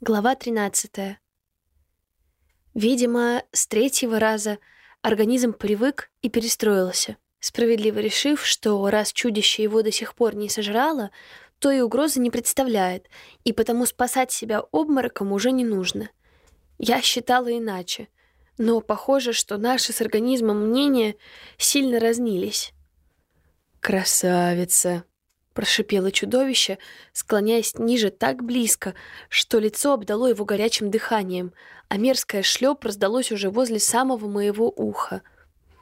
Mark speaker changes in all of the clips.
Speaker 1: Глава 13. Видимо, с третьего раза организм привык и перестроился, справедливо решив, что раз чудище его до сих пор не сожрало, то и угрозы не представляет, и потому спасать себя обмороком уже не нужно. Я считала иначе, но похоже, что наши с организмом мнения сильно разнились.
Speaker 2: «Красавица!» Прошипело чудовище, склоняясь ниже так близко, что лицо обдало его горячим дыханием, а мерзкое шлеп раздалось уже возле самого моего уха.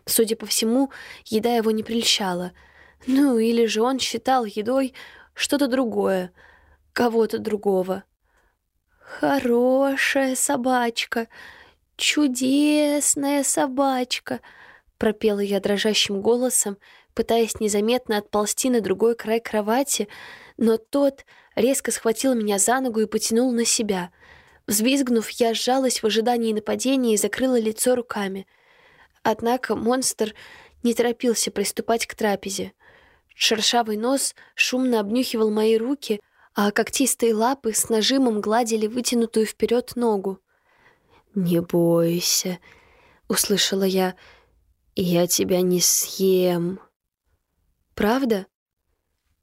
Speaker 2: Судя по всему, еда его не прельщала. Ну, или же он считал едой что-то другое, кого-то другого.
Speaker 1: «Хорошая собачка, чудесная собачка», — пропела я дрожащим голосом, пытаясь незаметно отползти на другой край кровати, но тот резко схватил меня за ногу и потянул на себя. Взвизгнув, я сжалась в ожидании нападения и закрыла лицо руками. Однако монстр не торопился приступать к трапезе. Шершавый нос шумно обнюхивал мои руки, а когтистые лапы с нажимом гладили вытянутую вперед ногу.
Speaker 2: «Не бойся», — услышала я, — «я тебя не съем».
Speaker 1: Правда?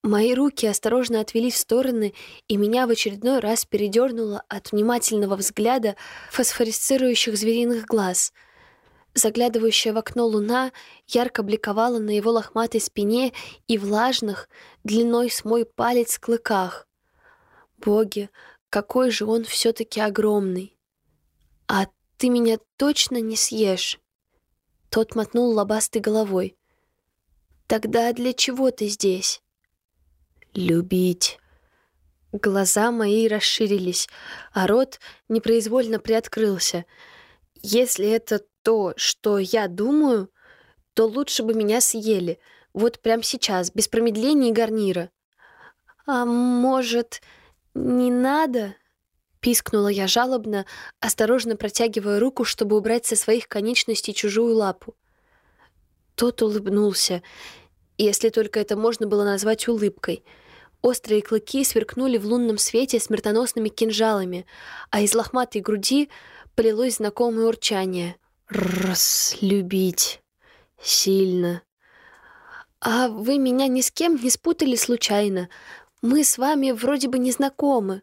Speaker 1: Мои руки осторожно отвели в стороны, и меня в очередной раз передернуло от внимательного взгляда фосфорисцирующих звериных глаз. Заглядывающая в окно луна ярко бликовала на его лохматой спине и влажных, длиной с мой палец, клыках. Боги, какой же он все таки огромный! А ты меня точно не съешь? Тот мотнул лобастой головой. Тогда для чего ты здесь?
Speaker 2: Любить.
Speaker 1: Глаза мои расширились, а рот непроизвольно приоткрылся. Если это то, что я думаю, то лучше бы меня съели. Вот прямо сейчас, без промедления и гарнира. А может, не надо? Пискнула я жалобно, осторожно протягивая руку, чтобы убрать со своих конечностей чужую лапу. Тот улыбнулся, если только это можно было назвать улыбкой. Острые клыки сверкнули в лунном свете смертоносными кинжалами, а из лохматой груди полилось знакомое урчание.
Speaker 2: «Раз, любить. Сильно».
Speaker 1: «А вы меня ни с кем не спутали случайно? Мы с вами вроде бы не знакомы».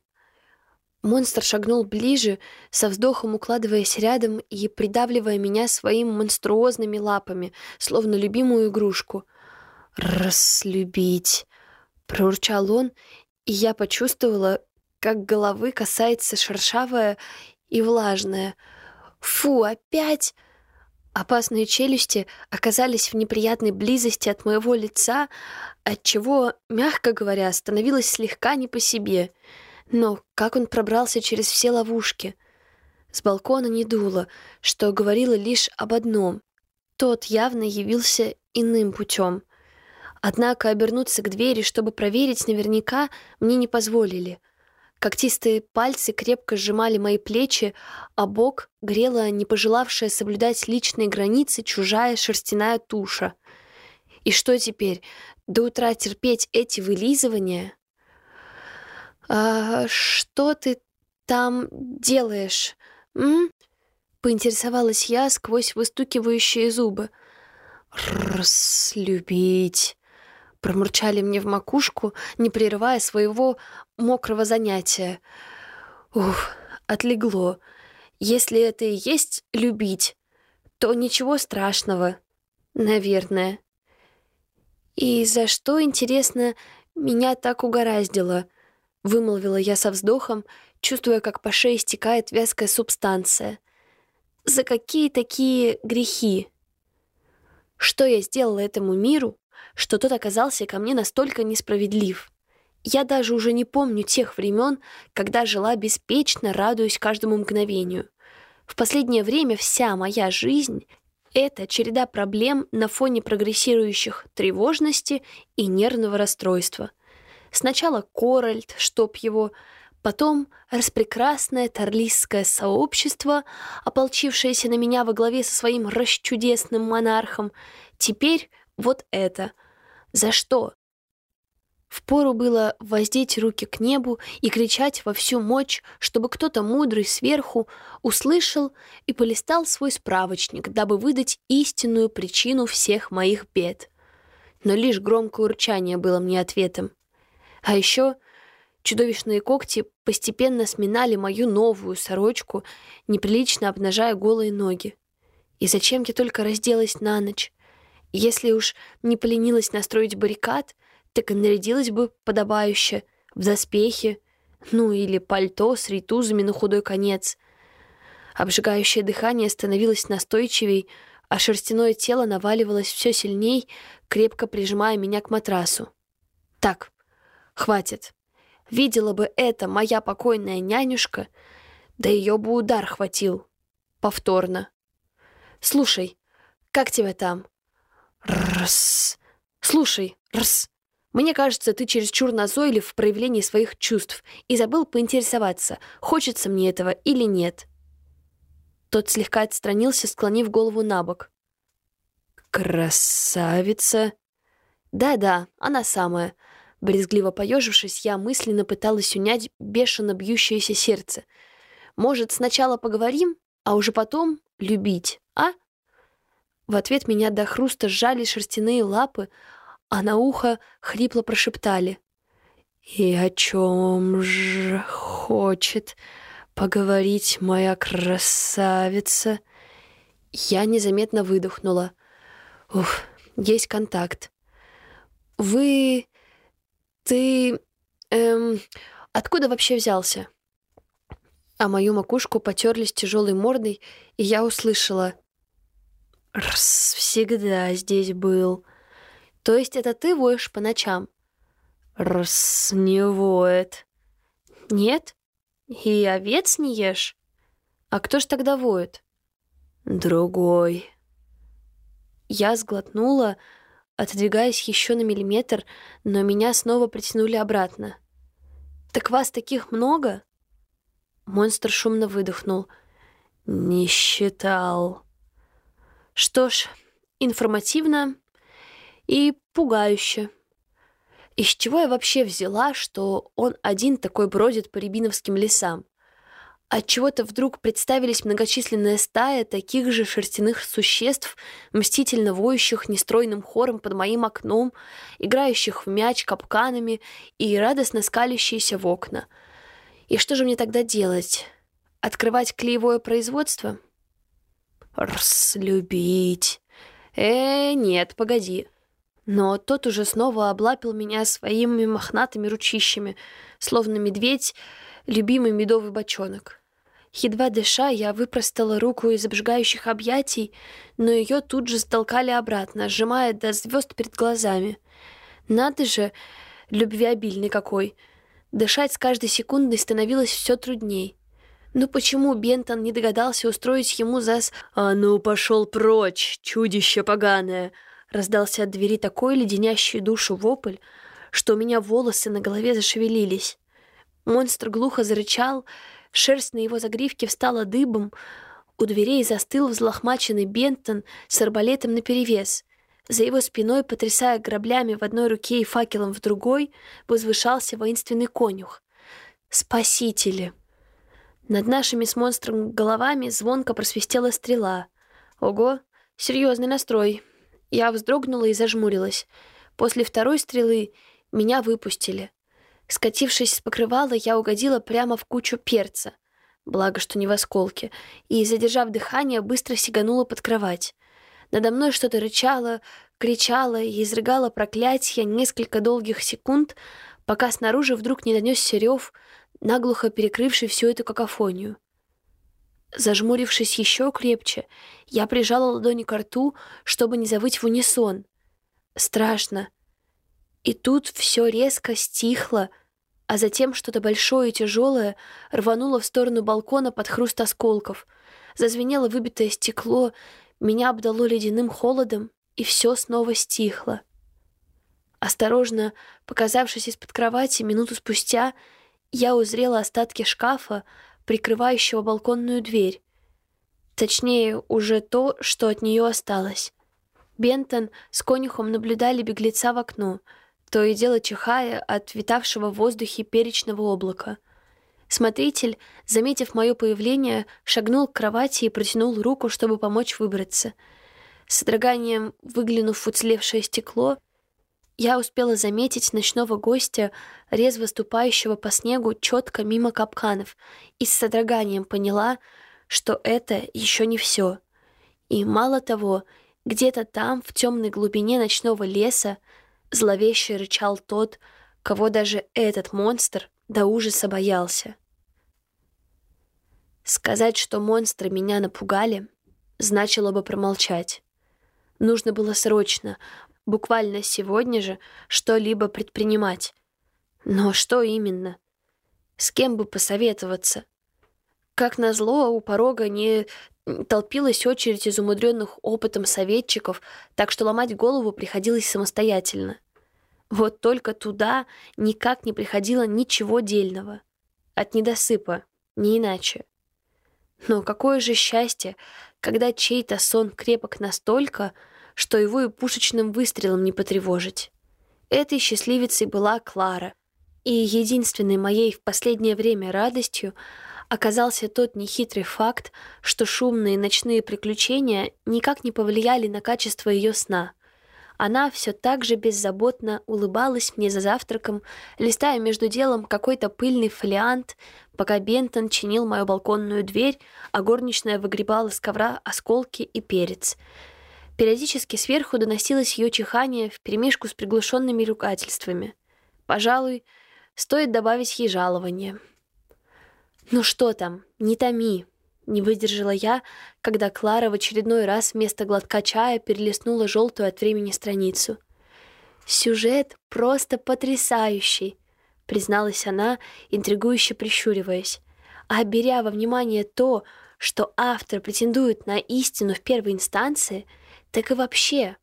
Speaker 1: Монстр шагнул ближе, со вздохом укладываясь рядом и придавливая меня своими монструозными лапами, словно любимую игрушку —
Speaker 2: «Раслюбить!»
Speaker 1: — проурчал он, и я почувствовала, как головы касается шершавая и влажная. «Фу, опять!» Опасные челюсти оказались в неприятной близости от моего лица, отчего, мягко говоря, становилось слегка не по себе. Но как он пробрался через все ловушки? С балкона не дуло, что говорило лишь об одном. Тот явно явился иным путем. Однако обернуться к двери, чтобы проверить наверняка, мне не позволили. Когтистые пальцы крепко сжимали мои плечи, а бок грела не пожелавшая соблюдать личные границы чужая шерстяная туша. И что теперь, до утра терпеть эти вылизывания? «А что ты там делаешь, м?» — поинтересовалась я сквозь выстукивающие зубы.
Speaker 2: «Разлюбить», промурчали мне в макушку, не прерывая своего мокрого занятия. Ух, отлегло. Если это и есть любить, то ничего страшного. Наверное. И за что, интересно, меня так угораздило? Вымолвила я со вздохом, чувствуя, как по шее стекает вязкая субстанция. За какие такие грехи? Что я сделала этому миру, что тот оказался ко мне настолько несправедлив. Я даже уже не помню тех времен, когда жила беспечно, радуясь каждому мгновению. В последнее время вся моя жизнь — это череда проблем на фоне прогрессирующих тревожности и нервного расстройства. Сначала Корольд, чтоб его, потом распрекрасное торлистское сообщество, ополчившееся на меня во главе со своим расчудесным монархом, теперь вот это. За что?
Speaker 1: Впору было воздеть руки к небу и кричать во всю мощь, чтобы кто-то мудрый сверху услышал и полистал свой справочник, дабы выдать истинную причину всех моих бед. Но лишь громкое урчание было мне ответом. А еще чудовищные когти постепенно сминали мою новую сорочку, неприлично обнажая голые ноги. И зачем я только разделась на ночь? Если уж не поленилась настроить баррикад, так и нарядилась бы подобающе, в доспехи, ну или пальто с ритузами на худой конец. Обжигающее дыхание становилось настойчивей, а шерстяное тело наваливалось все сильней, крепко прижимая меня к матрасу. Так, хватит. Видела бы это моя покойная нянюшка, да ее бы удар хватил. Повторно. Слушай, как тебя там? Рс. Слушай, рс. Мне кажется, ты чересчур назойлив в проявлении своих чувств и забыл поинтересоваться, хочется мне этого или нет. Тот слегка отстранился, склонив голову на бок. «Красавица!» «Да-да, она самая». Брезгливо поежившись, я мысленно пыталась унять бешено бьющееся сердце. «Может, сначала поговорим, а уже потом любить, а?» В ответ меня до хруста сжали шерстяные лапы, а на ухо хрипло прошептали. «И о чем же хочет поговорить моя красавица?» Я незаметно выдохнула. Уф, есть контакт. «Вы... ты... эм... откуда вообще взялся?» А мою макушку потерлись тяжелой мордой, и я услышала. «Рс, всегда здесь был». То есть это ты воешь по ночам? Рс, не воет. Нет? И овец не ешь? А кто ж тогда воет? Другой. Я сглотнула, отодвигаясь еще на миллиметр, но меня снова притянули обратно. «Так вас таких много?» Монстр шумно выдохнул. «Не считал». Что ж, информативно и пугающе. Из чего я вообще взяла, что он один такой бродит по рябиновским лесам? От чего то вдруг представились многочисленная стая таких же шерстяных существ, мстительно воющих нестройным хором под моим окном, играющих в мяч капканами и радостно скалящиеся в окна. И что же мне тогда делать? Открывать клеевое производство? Рс, любить. Э, нет, погоди. Но тот уже снова облапил меня своими мохнатыми ручищами, словно медведь, любимый медовый бочонок. Едва дыша, я выпростала руку из обжигающих объятий, но ее тут же столкали обратно, сжимая до звезд перед глазами. Надо же, любвеобильный какой. Дышать с каждой секундой становилось все трудней. Ну почему Бентон не догадался устроить ему зас... «А ну, пошел прочь, чудище поганое!» Раздался от двери такой леденящий душу вопль, что у меня волосы на голове зашевелились. Монстр глухо зарычал, шерсть на его загривке встала дыбом, у дверей застыл взлохмаченный Бентон с арбалетом наперевес. За его спиной, потрясая граблями в одной руке и факелом в другой, возвышался воинственный конюх. «Спасители!» Над нашими с монстром головами звонко просвистела стрела. Ого, серьезный настрой. Я вздрогнула и зажмурилась. После второй стрелы меня выпустили. Скатившись с покрывала, я угодила прямо в кучу перца. Благо, что не в осколке. И, задержав дыхание, быстро сиганула под кровать. Надо мной что-то рычало, кричало и изрыгало проклятие несколько долгих секунд, пока снаружи вдруг не донесся рев, наглухо перекрывший всю эту какофонию. Зажмурившись еще крепче, я прижала ладони к рту, чтобы не завыть в унисон. Страшно. И тут все резко стихло, а затем что-то большое и тяжелое рвануло в сторону балкона под хруст осколков. Зазвенело выбитое стекло, меня обдало ледяным холодом, и все снова стихло. Осторожно, показавшись из-под кровати минуту спустя, я узрела остатки шкафа, прикрывающего балконную дверь. Точнее, уже то, что от нее осталось. Бентон с конюхом наблюдали беглеца в окно. То и дело чихая от витавшего в воздухе перечного облака. Смотритель, заметив мое появление, шагнул к кровати и протянул руку, чтобы помочь выбраться. С содроганием выглянув в уцелевшее стекло, я успела заметить ночного гостя, резво ступающего по снегу четко мимо капканов, и с содроганием поняла, что это еще не все. И мало того, где-то там, в темной глубине ночного леса, зловеще рычал тот, кого даже этот монстр до ужаса боялся. Сказать, что монстры меня напугали, значило бы промолчать. Нужно было срочно, буквально сегодня же, что-либо предпринимать. Но что именно? С кем бы посоветоваться? Как назло, у порога не толпилась очередь из умудренных опытом советчиков, так что ломать голову приходилось самостоятельно. Вот только туда никак не приходило ничего дельного. От недосыпа, не иначе. Но какое же счастье, когда чей-то сон крепок настолько, что его и пушечным выстрелом не потревожить. Этой счастливицей была Клара, и единственной моей в последнее время радостью оказался тот нехитрый факт, что шумные ночные приключения никак не повлияли на качество ее сна. Она все так же беззаботно улыбалась мне за завтраком, листая между делом какой-то пыльный фолиант, пока Бентон чинил мою балконную дверь, а горничная выгребала с ковра осколки и перец. Периодически сверху доносилось ее чихание вперемешку с приглушенными ругательствами. Пожалуй, стоит добавить ей жалование. «Ну что там, не томи!» Не выдержала я, когда Клара в очередной раз вместо глотка чая перелистнула желтую от времени страницу. «Сюжет просто потрясающий!» призналась она, интригующе прищуриваясь. А беря во внимание то, что автор претендует на истину в первой инстанции, так и вообще.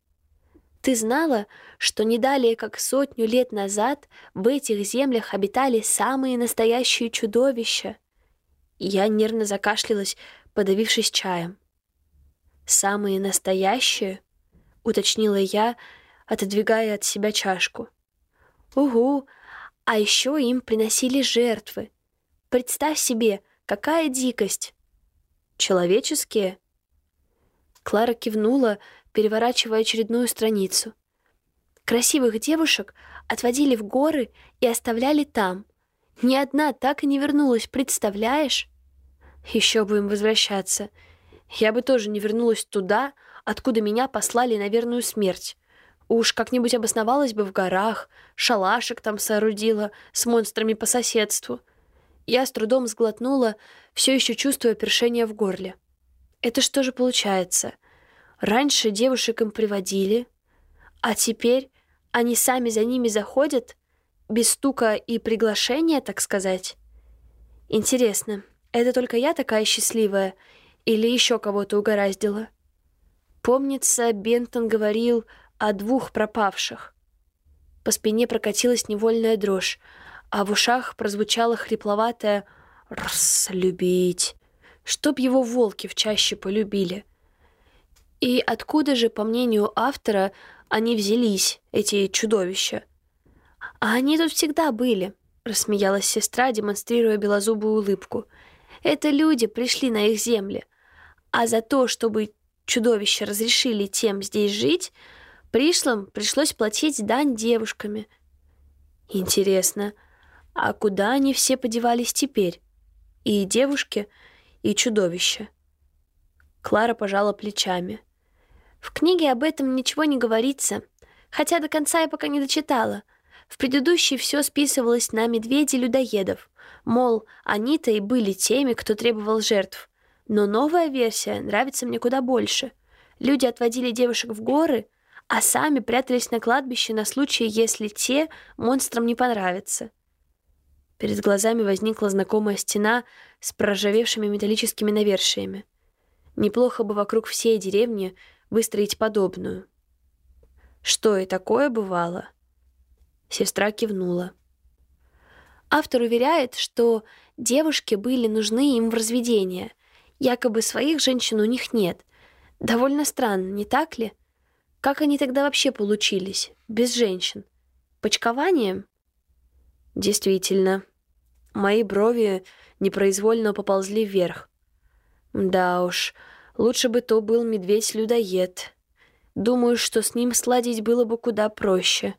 Speaker 1: Ты знала, что не далее, как сотню лет назад в этих землях обитали самые настоящие чудовища? Я нервно закашлялась, подавившись чаем. «Самые настоящие?» — уточнила я, отодвигая от себя чашку. «Угу, а еще им приносили жертвы. Представь себе, какая дикость!» «Человеческие?» Клара кивнула, переворачивая очередную страницу. Красивых девушек отводили в горы и оставляли там — ни одна так и не вернулась, представляешь? Еще будем возвращаться. Я бы тоже не вернулась туда, откуда меня послали на верную смерть. Уж как-нибудь обосновалась бы в горах, шалашик там соорудила с монстрами по соседству. Я с трудом сглотнула, все еще чувствуя першение в горле. Это что же получается? Раньше девушек им приводили, а теперь они сами за ними заходят без стука и приглашения, так сказать. Интересно, это только я такая счастливая или еще кого-то угораздило? Помнится, Бентон говорил о двух пропавших. По спине прокатилась невольная дрожь, а в ушах прозвучало хрипловатое «Рс, любить!» Чтоб его волки в чаще полюбили. И откуда же, по мнению автора, они взялись, эти чудовища? «А они тут всегда были», — рассмеялась сестра, демонстрируя белозубую улыбку. «Это люди пришли на их земли. А за то, чтобы чудовища разрешили тем здесь жить, пришлым пришлось платить дань девушками». «Интересно, а куда они все подевались теперь? И девушки, и чудовища?» Клара пожала плечами. «В книге об этом ничего не говорится, хотя до конца я пока не дочитала». В предыдущей все списывалось на медведей-людоедов, мол, они-то и были теми, кто требовал жертв. Но новая версия нравится мне куда больше. Люди отводили девушек в горы, а сами прятались на кладбище на случай, если те монстрам не понравятся. Перед глазами возникла знакомая стена с проржавевшими металлическими навершиями. Неплохо бы вокруг всей деревни выстроить подобную. Что и такое бывало — Сестра кивнула. Автор уверяет, что девушки были нужны им в разведение. Якобы своих женщин у них нет. Довольно странно, не так ли? Как они тогда вообще получились, без женщин? Почкование?
Speaker 2: Действительно. Мои брови непроизвольно поползли вверх. Да уж, лучше бы то был медведь-людоед. Думаю, что с ним сладить было бы куда проще.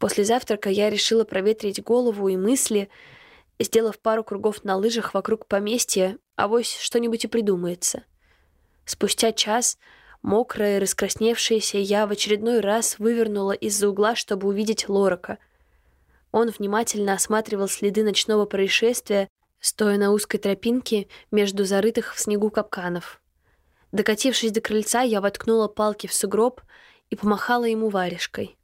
Speaker 2: После завтрака я решила проветрить голову и мысли, сделав пару кругов на лыжах вокруг поместья, авось что-нибудь и придумается. Спустя час, мокрая и раскрасневшаяся, я в очередной раз вывернула из-за угла, чтобы увидеть Лорака. Он внимательно осматривал следы ночного происшествия, стоя на узкой тропинке между зарытых в снегу капканов. Докатившись до крыльца, я воткнула палки в сугроб и помахала ему варежкой.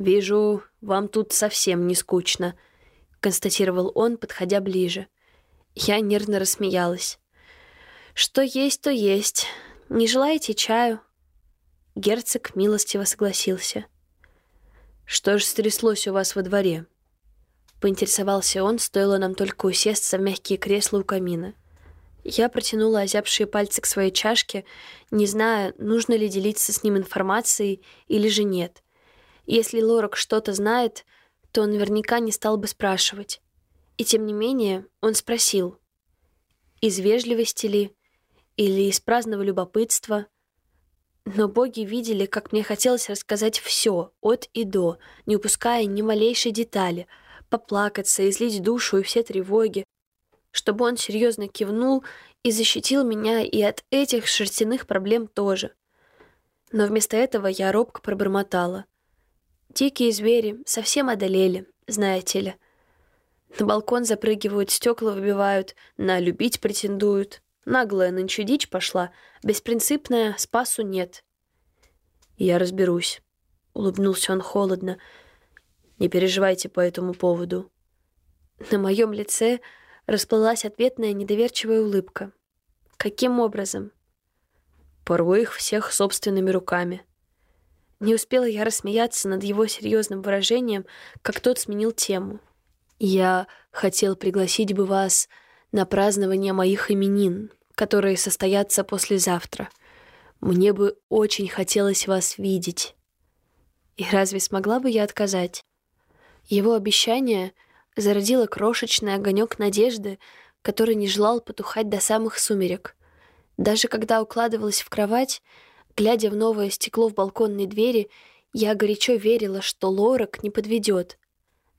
Speaker 2: «Вижу, вам тут совсем не скучно», — констатировал он, подходя ближе. Я нервно рассмеялась. «Что есть, то есть. Не желаете чаю?» Герцог милостиво согласился. «Что ж стряслось у вас во дворе?» Поинтересовался он, стоило нам только усесться в мягкие кресла у камина. Я протянула озябшие пальцы к своей чашке, не зная, нужно ли делиться с ним информацией или же нет — если Лорак что-то знает, то он наверняка не стал бы спрашивать. И тем не менее он спросил, из вежливости ли, или из праздного любопытства. Но боги видели, как мне хотелось рассказать все, от и до, не упуская ни малейшей детали, поплакаться, излить душу и все тревоги, чтобы он серьезно кивнул и защитил меня и от этих шерстяных проблем тоже. Но вместо этого я робко пробормотала. Дикие звери совсем одолели, знаете ли. На балкон запрыгивают, стекла выбивают, на любить претендуют. Наглая нынче дичь пошла, беспринципная, спасу нет. «Я разберусь», — улыбнулся он холодно. «Не переживайте по этому поводу». На моем лице расплылась ответная недоверчивая улыбка. «Каким образом?» «Порву их всех собственными руками», не успела я рассмеяться над его серьезным выражением, как тот сменил тему. «Я хотел пригласить бы вас на празднование моих именин, которые состоятся послезавтра. Мне бы очень хотелось вас видеть». И разве смогла бы я отказать? Его обещание зародило крошечный огонек надежды, который не желал потухать до самых сумерек. Даже когда укладывалась в кровать, Глядя в новое стекло в балконной двери, я горячо верила, что Лорак не подведет.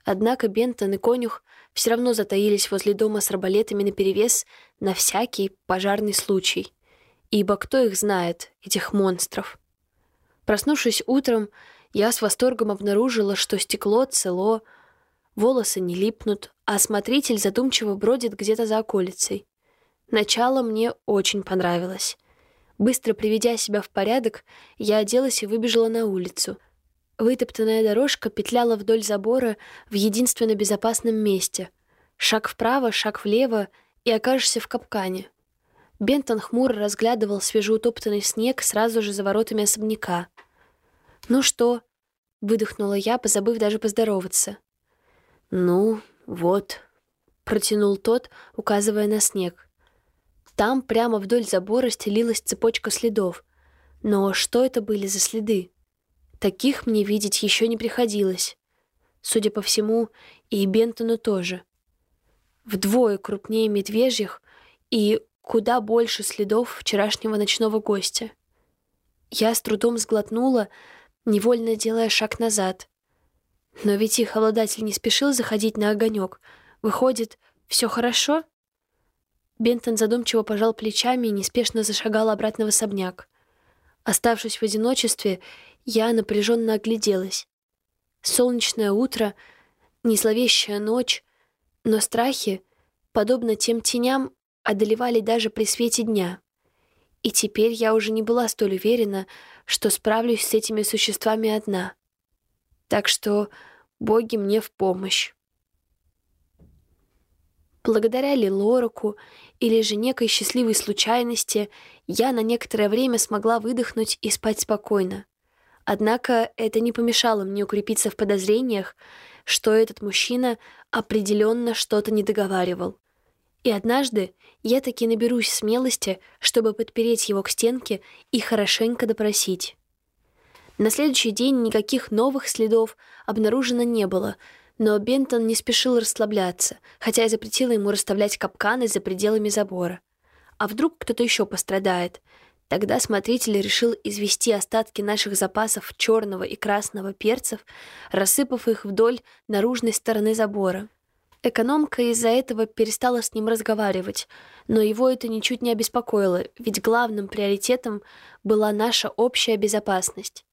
Speaker 2: Однако Бентон и конюх все равно затаились возле дома с арбалетами наперевес на всякий пожарный случай. Ибо кто их знает, этих монстров? Проснувшись утром, я с восторгом обнаружила, что стекло цело, волосы не липнут, а смотритель задумчиво бродит где-то за околицей. Начало мне очень понравилось. Быстро приведя себя в порядок, я оделась и выбежала на улицу. Вытоптанная дорожка петляла вдоль забора в единственно безопасном месте. Шаг вправо, шаг влево, и окажешься в капкане. Бентон хмуро разглядывал свежеутоптанный снег сразу же за воротами особняка. «Ну что?» — выдохнула я, позабыв даже поздороваться. «Ну, вот», — протянул тот, указывая на снег. Там прямо вдоль забора стелилась цепочка следов. Но что это были за следы? Таких мне видеть еще не приходилось. Судя по всему, и Бентону тоже. Вдвое крупнее медвежьих и куда больше следов вчерашнего ночного гостя. Я с трудом сглотнула, невольно делая шаг назад. Но ведь их обладатель не спешил заходить на огонек. Выходит, все хорошо? Бентон задумчиво пожал плечами и неспешно зашагал обратно в особняк. Оставшись в одиночестве, я напряженно огляделась. Солнечное утро, несловещая ночь, но страхи, подобно тем теням, одолевали даже при свете дня. И теперь я уже не была столь уверена, что справлюсь с этими существами одна. Так что боги мне в помощь. Благодаря ли Лораку или же некой счастливой случайности я на некоторое время смогла выдохнуть и спать спокойно. Однако это не помешало мне укрепиться в подозрениях, что этот мужчина определенно что-то не договаривал. И однажды я таки наберусь смелости, чтобы подпереть его к стенке и хорошенько допросить.
Speaker 1: На следующий день никаких новых следов обнаружено не было, но Бентон не спешил расслабляться, хотя я запретила ему расставлять капканы за пределами забора. А вдруг кто-то еще пострадает? Тогда смотритель решил извести остатки наших запасов черного и красного перцев, рассыпав их вдоль наружной стороны забора. Экономка из-за этого перестала с ним разговаривать, но его это ничуть не обеспокоило, ведь главным приоритетом была наша общая безопасность.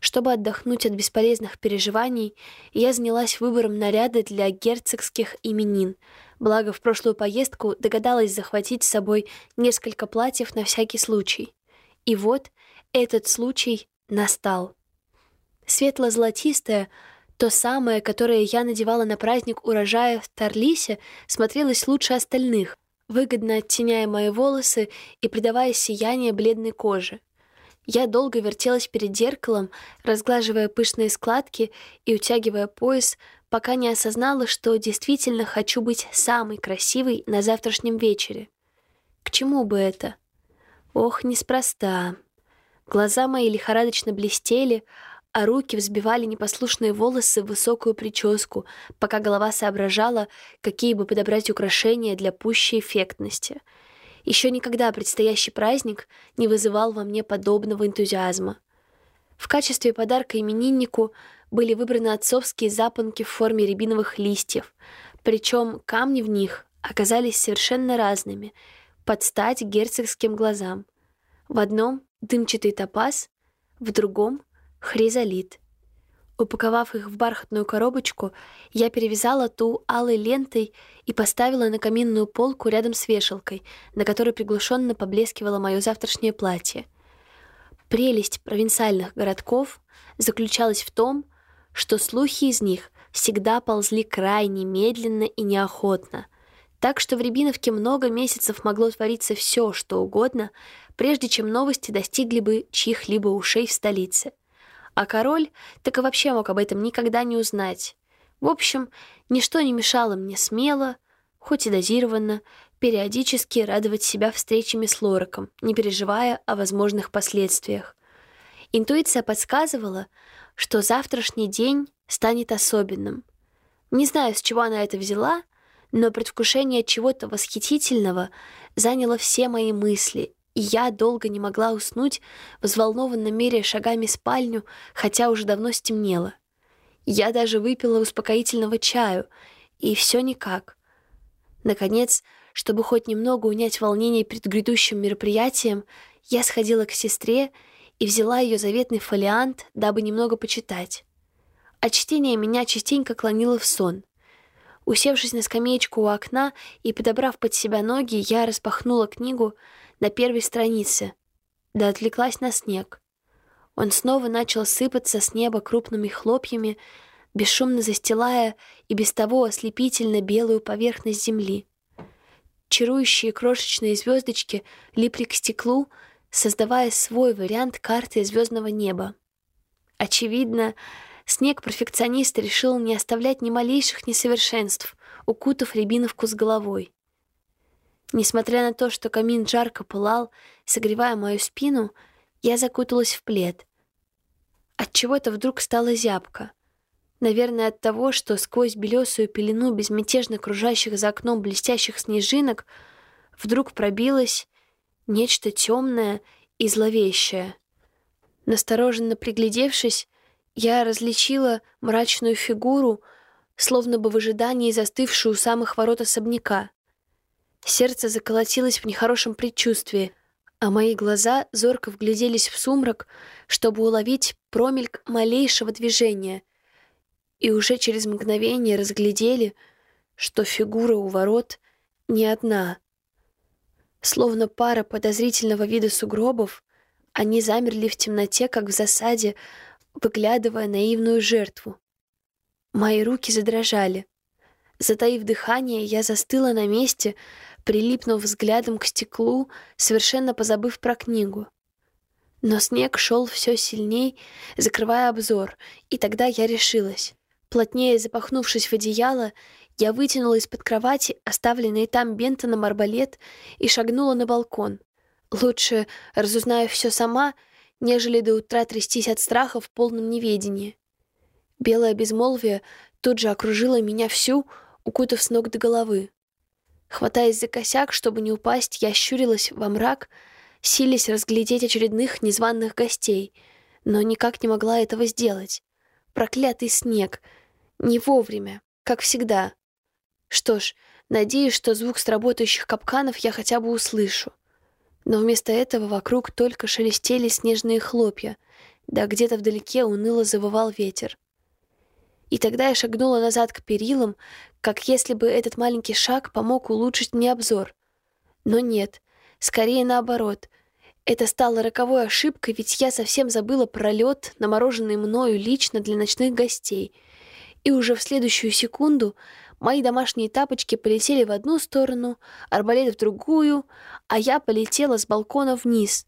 Speaker 1: Чтобы отдохнуть от бесполезных переживаний, я занялась выбором наряда для герцогских именин, благо в прошлую поездку догадалась захватить с собой несколько платьев на всякий случай. И вот этот случай настал. Светло-золотистое, то самое, которое я надевала на праздник урожая в Тарлисе, смотрелось лучше остальных, выгодно оттеняя мои волосы и придавая сияние бледной коже. Я долго вертелась перед зеркалом, разглаживая пышные складки и утягивая пояс, пока не осознала, что действительно хочу быть самой красивой на завтрашнем вечере. К чему бы это? Ох, неспроста. Глаза мои лихорадочно блестели, а руки взбивали непослушные волосы в высокую прическу, пока голова соображала, какие бы подобрать украшения для пущей эффектности — еще никогда предстоящий праздник не вызывал во мне подобного энтузиазма. В качестве подарка имениннику были выбраны отцовские запонки в форме рябиновых листьев, причем камни в них оказались совершенно разными, под стать герцогским глазам. В одном — дымчатый топаз, в другом — хризолит — Упаковав их в бархатную коробочку, я перевязала ту алой лентой и поставила на каминную полку рядом с вешалкой, на которой приглушенно поблескивало мое завтрашнее платье. Прелесть провинциальных городков заключалась в том, что слухи из них всегда ползли крайне медленно и неохотно, так что в Рябиновке много месяцев могло твориться все, что угодно, прежде чем новости достигли бы чьих-либо ушей в столице — а король так и вообще мог об этом никогда не узнать. В общем, ничто не мешало мне смело, хоть и дозированно, периодически радовать себя встречами с Лораком, не переживая о возможных последствиях. Интуиция подсказывала, что завтрашний день станет особенным. Не знаю, с чего она это взяла, но предвкушение чего-то восхитительного заняло все мои мысли, и я долго не могла уснуть, взволнованно меряя шагами спальню, хотя уже давно стемнело. Я даже выпила успокоительного чаю, и все никак. Наконец, чтобы хоть немного унять волнение перед грядущим мероприятием, я сходила к сестре и взяла ее заветный фолиант, дабы немного почитать. От чтения меня частенько клонило в сон. Усевшись на скамеечку у окна и подобрав под себя ноги, я распахнула книгу, на первой странице, да отвлеклась на снег. Он снова начал сыпаться с неба крупными хлопьями, бесшумно застилая и без того ослепительно белую поверхность земли. Чарующие крошечные звездочки липли к стеклу, создавая свой вариант карты звездного неба. Очевидно, снег-перфекционист решил не оставлять ни малейших несовершенств, укутав рябиновку с головой. Несмотря на то, что камин жарко пылал, согревая мою спину, я закуталась в плед. От чего-то вдруг стало зябко. Наверное, от того, что сквозь белесую пелену безмятежно кружащих за окном блестящих снежинок вдруг пробилось нечто темное и зловещее. Настороженно приглядевшись, я различила мрачную фигуру, словно бы в ожидании застывшую у самых ворот особняка. Сердце заколотилось в нехорошем предчувствии, а мои глаза зорко вгляделись в сумрак, чтобы уловить промельк малейшего движения, и уже через мгновение разглядели, что фигура у ворот не одна. Словно пара подозрительного вида сугробов, они замерли в темноте, как в засаде, выглядывая наивную жертву. Мои руки задрожали. Затаив дыхание, я застыла на месте, прилипнув взглядом к стеклу, совершенно позабыв про книгу. Но снег шел все сильней, закрывая обзор, и тогда я решилась. Плотнее запахнувшись в одеяло, я вытянула из-под кровати оставленный там Бентоном арбалет и шагнула на балкон. Лучше, разузнаю все сама, нежели до утра трястись от страха в полном неведении. Белое безмолвие тут же окружило меня всю, укутав с ног до головы. Хватаясь за косяк, чтобы не упасть, я щурилась во мрак, силясь разглядеть очередных незваных гостей, но никак не могла этого сделать. Проклятый снег. Не вовремя, как всегда. Что ж, надеюсь, что звук сработающих капканов я хотя бы услышу. Но вместо этого вокруг только шелестели снежные хлопья, да где-то вдалеке уныло завывал ветер. И тогда я шагнула назад к перилам, как если бы этот маленький шаг помог улучшить мне обзор. Но нет, скорее наоборот. Это стало роковой ошибкой, ведь я совсем забыла про лед, намороженный мною лично для ночных гостей. И уже в следующую секунду мои домашние тапочки полетели в одну сторону, арбалет в другую, а я полетела с балкона вниз.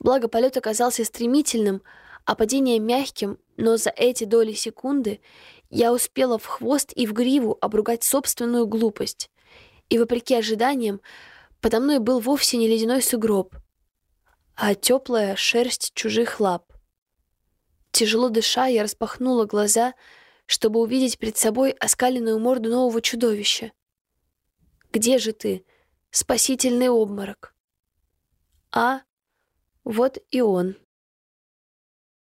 Speaker 1: Благо полет оказался стремительным, а падение мягким, но за эти доли секунды я успела в хвост и в гриву обругать собственную глупость. И, вопреки ожиданиям, подо мной был вовсе не ледяной сугроб, а теплая шерсть чужих лап. Тяжело дыша, я распахнула глаза, чтобы увидеть перед собой оскаленную морду нового чудовища. «Где же ты, спасительный обморок?» А, вот и он.